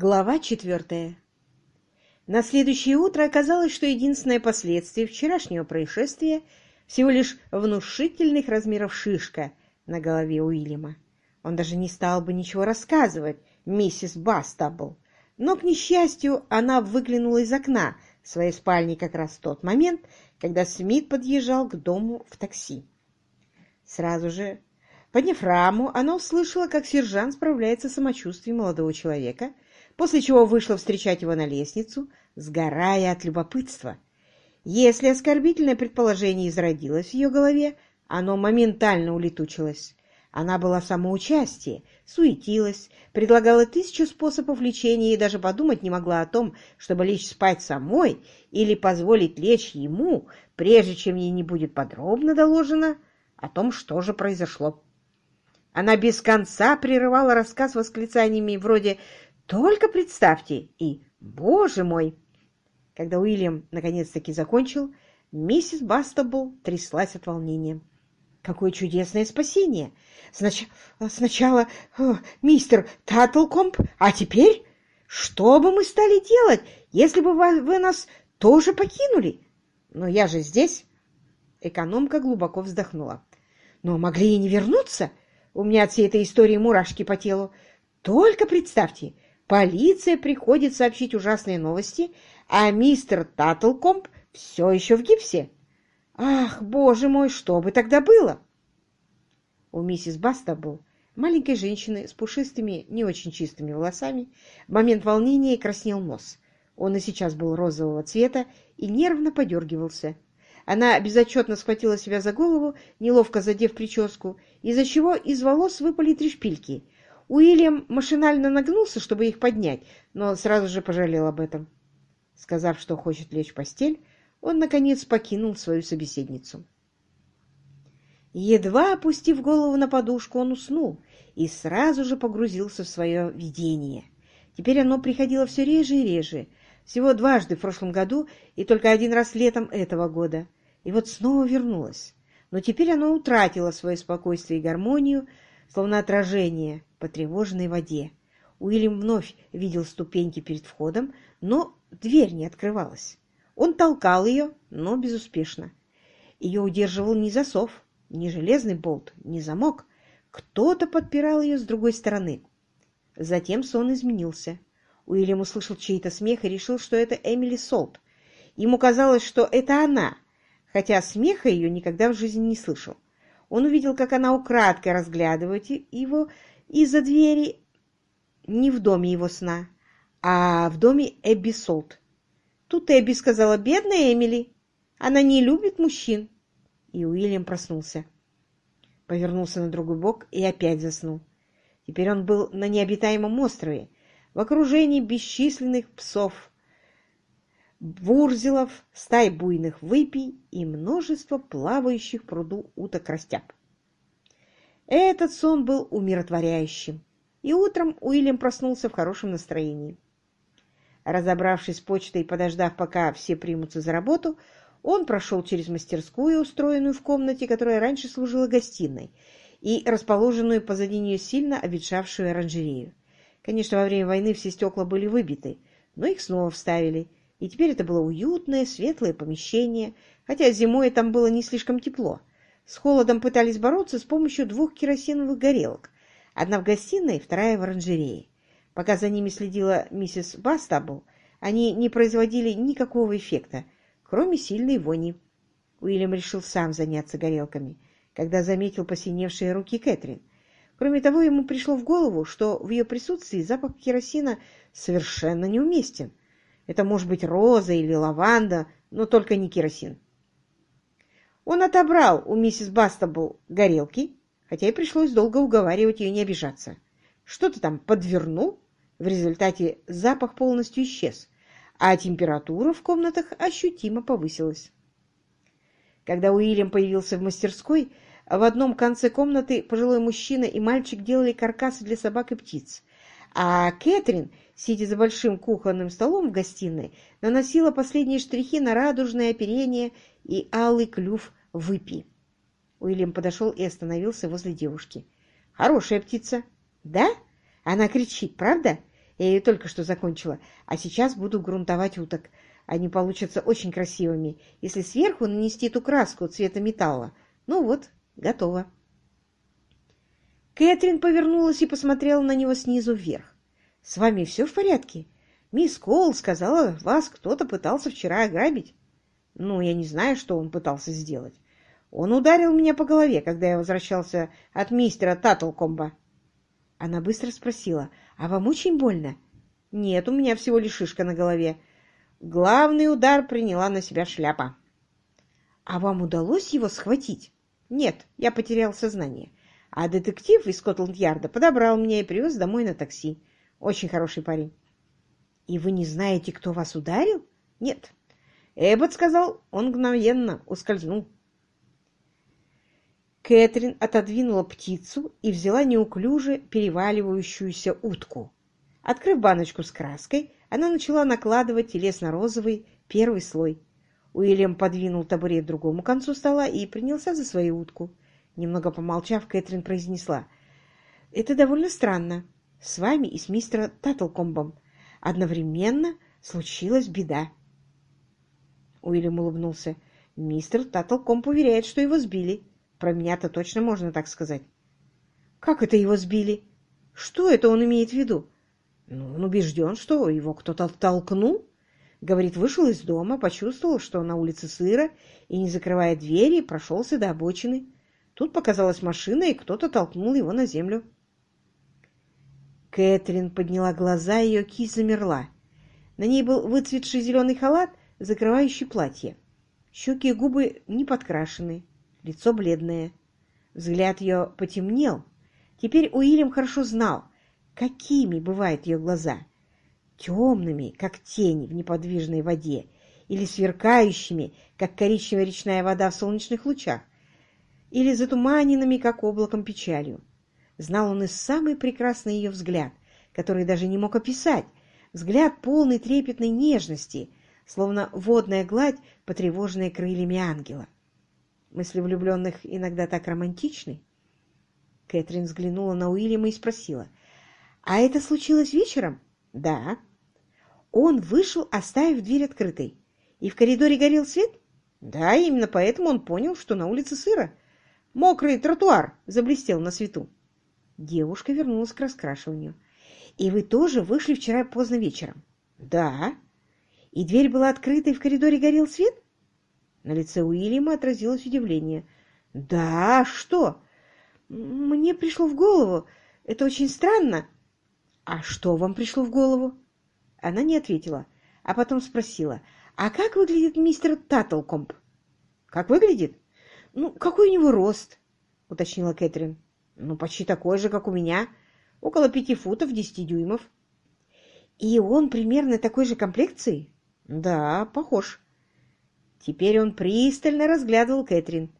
Глава четвертая. На следующее утро оказалось, что единственное последствие вчерашнего происшествия всего лишь внушительных размеров шишка на голове Уильяма. Он даже не стал бы ничего рассказывать миссис Бастабл, но, к несчастью, она выглянула из окна своей спальни как раз в тот момент, когда Смит подъезжал к дому в такси. Сразу же, подняв раму, она услышала, как сержант справляется с самочувствием молодого человека — после чего вышла встречать его на лестницу, сгорая от любопытства. Если оскорбительное предположение изродилось в ее голове, оно моментально улетучилось. Она была в суетилась, предлагала тысячу способов лечения и даже подумать не могла о том, чтобы лечь спать самой или позволить лечь ему, прежде чем ей не будет подробно доложено о том, что же произошло. Она без конца прерывала рассказ восклицаниями вроде только представьте, и, боже мой! Когда Уильям наконец-таки закончил, миссис Бастабл тряслась от волнения. Какое чудесное спасение! Снач... Сначала э, мистер Таттлкомп, а теперь... Что бы мы стали делать, если бы вы нас тоже покинули? Но я же здесь. Экономка глубоко вздохнула. Но могли и не вернуться. У меня от всей этой истории мурашки по телу. Только представьте, Полиция приходит сообщить ужасные новости, а мистер Таттлкомп все еще в гипсе. Ах, боже мой, что бы тогда было? У миссис Бастабл, маленькой женщины с пушистыми, не очень чистыми волосами, в момент волнения краснел нос. Он и сейчас был розового цвета и нервно подергивался. Она безотчетно схватила себя за голову, неловко задев прическу, из-за чего из волос выпали три шпильки — Уильям машинально нагнулся, чтобы их поднять, но сразу же пожалел об этом. Сказав, что хочет лечь в постель, он, наконец, покинул свою собеседницу. Едва опустив голову на подушку, он уснул и сразу же погрузился в свое видение. Теперь оно приходило все реже и реже, всего дважды в прошлом году и только один раз летом этого года. И вот снова вернулось. Но теперь оно утратило свое спокойствие и гармонию, словно отражение по тревожной воде. Уильям вновь видел ступеньки перед входом, но дверь не открывалась. Он толкал ее, но безуспешно. Ее удерживал не засов, не железный болт, не замок. Кто-то подпирал ее с другой стороны. Затем сон изменился. Уильям услышал чей-то смех и решил, что это Эмили Солт. Ему казалось, что это она, хотя смеха ее никогда в жизни не слышал. Он увидел, как она украдкой разглядывает его из-за двери не в доме его сна, а в доме Эбби Солт. Тут Эбби сказала, бедная Эмили, она не любит мужчин. И Уильям проснулся. Повернулся на другой бок и опять заснул. Теперь он был на необитаемом острове, в окружении бесчисленных псов, бурзелов, стай буйных выпий и множество плавающих пруду уток-растяб. Этот сон был умиротворяющим, и утром Уильям проснулся в хорошем настроении. Разобравшись с почтой и подождав, пока все примутся за работу, он прошел через мастерскую, устроенную в комнате, которая раньше служила гостиной, и расположенную позади нее сильно обветшавшую оранжерею. Конечно, во время войны все стекла были выбиты, но их снова вставили, и теперь это было уютное, светлое помещение, хотя зимой там было не слишком тепло, с холодом пытались бороться с помощью двух керосиновых горелок. Одна в гостиной, вторая в оранжерее. Пока за ними следила миссис Бастабл, они не производили никакого эффекта, кроме сильной вони. Уильям решил сам заняться горелками, когда заметил посиневшие руки Кэтрин. Кроме того, ему пришло в голову, что в ее присутствии запах керосина совершенно неуместен. Это может быть роза или лаванда, но только не керосин. Он отобрал у миссис Бастабл горелки, хотя и пришлось долго уговаривать ее не обижаться. Что-то там подвернул, в результате запах полностью исчез, а температура в комнатах ощутимо повысилась. Когда Уильям появился в мастерской, в одном конце комнаты пожилой мужчина и мальчик делали каркасы для собак и птиц, а Кэтрин, сидя за большим кухонным столом в гостиной, наносила последние штрихи на радужное оперение и алый клюв Выпей. Уильям подошел и остановился возле девушки. Хорошая птица. Да? Она кричит, правда? Я ее только что закончила, а сейчас буду грунтовать уток. Они получатся очень красивыми, если сверху нанести эту краску цвета металла. Ну вот, готово. Кэтрин повернулась и посмотрела на него снизу вверх. — С вами все в порядке? Мисс Коул сказала, вас кто-то пытался вчера ограбить. Ну, я не знаю, что он пытался сделать. Он ударил меня по голове, когда я возвращался от мистера Таттлкомба. Она быстро спросила, а вам очень больно? Нет, у меня всего лишь шишка на голове. Главный удар приняла на себя шляпа. А вам удалось его схватить? Нет, я потерял сознание. А детектив из Скотланд-Ярда подобрал меня и привез домой на такси. Очень хороший парень. И вы не знаете, кто вас ударил? Нет. Эббот сказал, он мгновенно ускользнул. Кэтрин отодвинула птицу и взяла неуклюже переваливающуюся утку. Открыв баночку с краской, она начала накладывать телесно-розовый первый слой. Уильям подвинул табурет к другому концу стола и принялся за свою утку. Немного помолчав, Кэтрин произнесла. «Это довольно странно. С вами и с мистером Таттлкомбом одновременно случилась беда». Уильям улыбнулся. «Мистер Таттлкомб уверяет, что его сбили. Про меня-то точно можно так сказать». «Как это его сбили? Что это он имеет в виду?» Ну, он убежден, что его кто-то толкнул. Говорит, вышел из дома, почувствовал, что на улице сыро, и, не закрывая двери, прошелся до обочины. Тут показалась машина, и кто-то толкнул его на землю. Кэтрин подняла глаза, ее кисть замерла. На ней был выцветший зеленый халат, закрывающий платье. Щеки и губы не подкрашены, лицо бледное. Взгляд ее потемнел. Теперь Уильям хорошо знал, какими бывают ее глаза. Темными, как тени в неподвижной воде, или сверкающими, как коричневая речная вода в солнечных лучах, или затуманенными, как облаком печалью. Знал он и самый прекрасный ее взгляд, который даже не мог описать, взгляд полный трепетной нежности, словно водная гладь, потревоженная крыльями ангела. Мысли влюбленных иногда так романтичны. Кэтрин взглянула на Уильяма и спросила, а это случилось вечером? Да. Он вышел, оставив дверь открытой. И в коридоре горел свет? Да, именно поэтому он понял, что на улице сыро. Мокрый тротуар заблестел на свету. Девушка вернулась к раскрашиванию. И вы тоже вышли вчера поздно вечером? Да. И дверь была открыта, и в коридоре горел свет? На лице Уильяма отразилось удивление. Да, что? Мне пришло в голову. Это очень странно. «А что вам пришло в голову?» Она не ответила, а потом спросила, «А как выглядит мистер Таттлкомп?» «Как выглядит?» «Ну, какой у него рост?» — уточнила Кэтрин. «Ну, почти такой же, как у меня. Около пяти футов, десяти дюймов». «И он примерно такой же комплекции?» «Да, похож». Теперь он пристально разглядывал Кэтрин.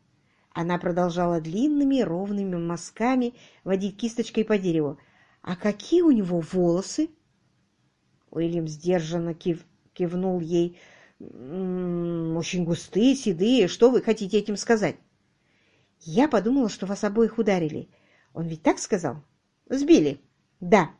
Она продолжала длинными ровными мазками водить кисточкой по дереву. «А какие у него волосы?» Уильям сдержанно кив... кивнул ей. «Очень густые, седые. Что вы хотите этим сказать?» «Я подумала, что вас обоих ударили. Он ведь так сказал?» «Сбили?» «Да».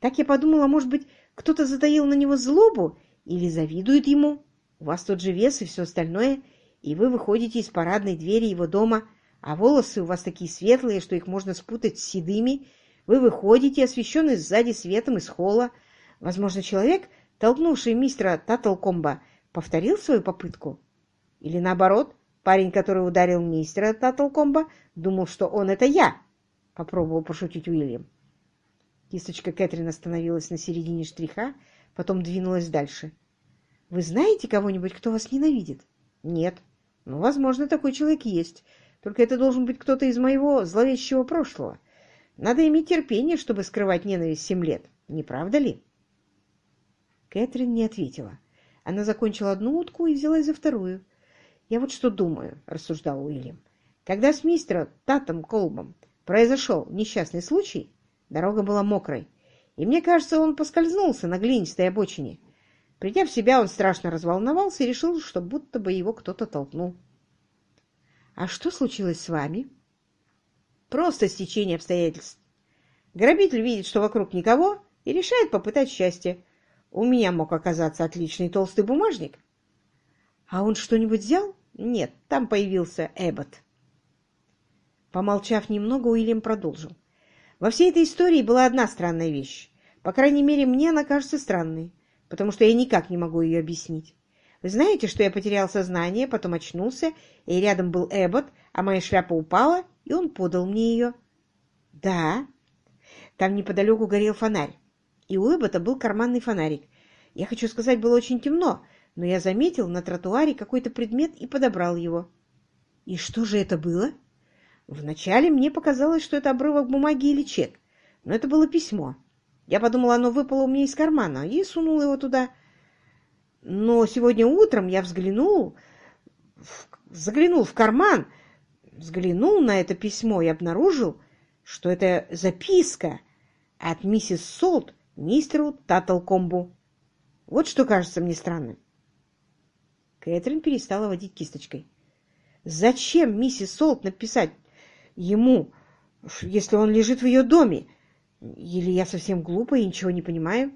«Так я подумала, может быть, кто-то затаил на него злобу или завидует ему? У вас тот же вес и все остальное, и вы выходите из парадной двери его дома, а волосы у вас такие светлые, что их можно спутать с седыми, вы выходите, освещенный сзади светом из холла. Возможно, человек, толкнувший мистера Таттлкомба, повторил свою попытку? Или наоборот, парень, который ударил мистера Таттлкомба, думал, что он — это я? Попробовал пошутить Уильям. Кисточка Кэтрин остановилась на середине штриха, потом двинулась дальше. «Вы знаете кого-нибудь, кто вас ненавидит?» «Нет. Ну, возможно, такой человек есть. Только это должен быть кто-то из моего зловещего прошлого. Надо иметь терпение, чтобы скрывать ненависть семь лет. Не правда ли? Кэтрин не ответила. Она закончила одну утку и взялась за вторую. «Я вот что думаю», — рассуждал Уильям. «Когда с мистером Татом Колбом произошел несчастный случай, дорога была мокрой, и мне кажется, он поскользнулся на глинистой обочине. Придя в себя, он страшно разволновался и решил, что будто бы его кто-то толкнул. «А что случилось с вами?» Просто стечение обстоятельств. Грабитель видит, что вокруг никого, и решает попытать счастье. У меня мог оказаться отличный толстый бумажник. А он что-нибудь взял? Нет, там появился Эббот. Помолчав немного, Уильям продолжил. Во всей этой истории была одна странная вещь. По крайней мере, мне она кажется странной, потому что я никак не могу ее объяснить. Вы знаете, что я потерял сознание, потом очнулся, и рядом был Эббот, а моя шляпа упала, и он подал мне ее. Да, там неподалеку горел фонарь, и у Эббота был карманный фонарик. Я хочу сказать, было очень темно, но я заметил на тротуаре какой-то предмет и подобрал его. И что же это было? Вначале мне показалось, что это обрывок бумаги или чек, но это было письмо. Я подумал, оно выпало у меня из кармана, и сунул его туда. Но сегодня утром я взглянул, заглянул в карман, взглянул на это письмо и обнаружил, что это записка от миссис Солт мистеру Таттлкомбу. Вот что кажется мне странным. Кэтрин перестала водить кисточкой. Зачем миссис Солт написать ему, если он лежит в ее доме? Или я совсем глупая и ничего не понимаю?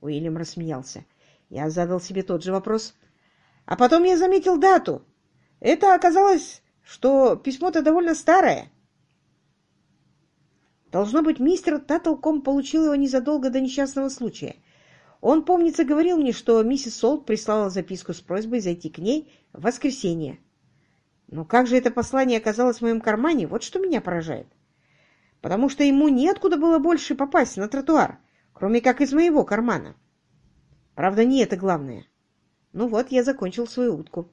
Уильям рассмеялся. Я задал себе тот же вопрос. А потом я заметил дату. Это оказалось, что письмо-то довольно старое. Должно быть, мистер Таттлком получил его незадолго до несчастного случая. Он, помнится, говорил мне, что миссис Солт прислала записку с просьбой зайти к ней в воскресенье. Но как же это послание оказалось в моем кармане, вот что меня поражает. Потому что ему неоткуда было больше попасть на тротуар, кроме как из моего кармана. Правда, не это главное. Ну вот, я закончил свою утку.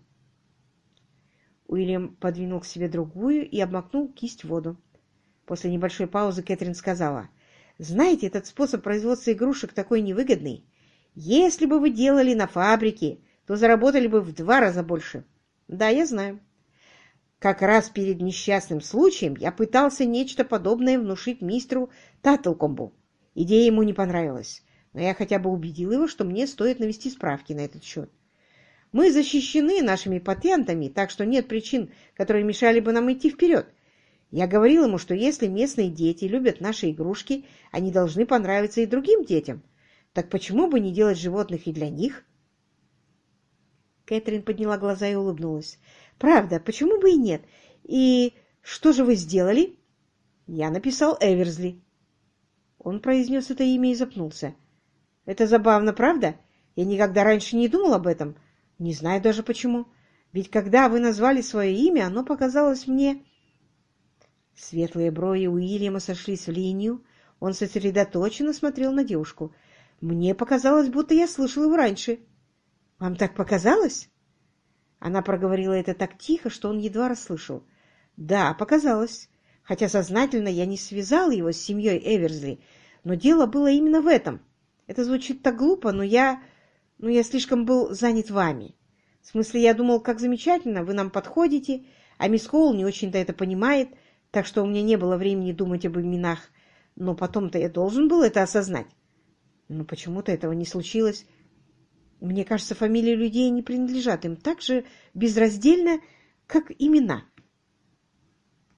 Уильям подвинул к себе другую и обмакнул кисть в воду. После небольшой паузы Кэтрин сказала, «Знаете, этот способ производства игрушек такой невыгодный. Если бы вы делали на фабрике, то заработали бы в два раза больше». «Да, я знаю». Как раз перед несчастным случаем я пытался нечто подобное внушить мистеру Таттлкомбу. Идея ему не понравилась но я хотя бы убедил его, что мне стоит навести справки на этот счет. Мы защищены нашими патентами, так что нет причин, которые мешали бы нам идти вперед. Я говорил ему, что если местные дети любят наши игрушки, они должны понравиться и другим детям. Так почему бы не делать животных и для них? Кэтрин подняла глаза и улыбнулась. «Правда, почему бы и нет? И что же вы сделали?» «Я написал Эверсли». Он произнес это имя и запнулся. Это забавно, правда? Я никогда раньше не думал об этом. Не знаю даже почему. Ведь когда вы назвали свое имя, оно показалось мне... Светлые брови Уильяма сошлись в линию. Он сосредоточенно смотрел на девушку. Мне показалось, будто я слышал его раньше. Вам так показалось? Она проговорила это так тихо, что он едва расслышал. Да, показалось. Хотя сознательно я не связал его с семьей Эверсли, но дело было именно в этом — это звучит так глупо, но я... но я слишком был занят вами. В смысле, я думал, как замечательно, вы нам подходите, а мисс Коул не очень-то это понимает, так что у меня не было времени думать об именах, но потом-то я должен был это осознать. Но почему-то этого не случилось. Мне кажется, фамилии людей не принадлежат им так же безраздельно, как имена.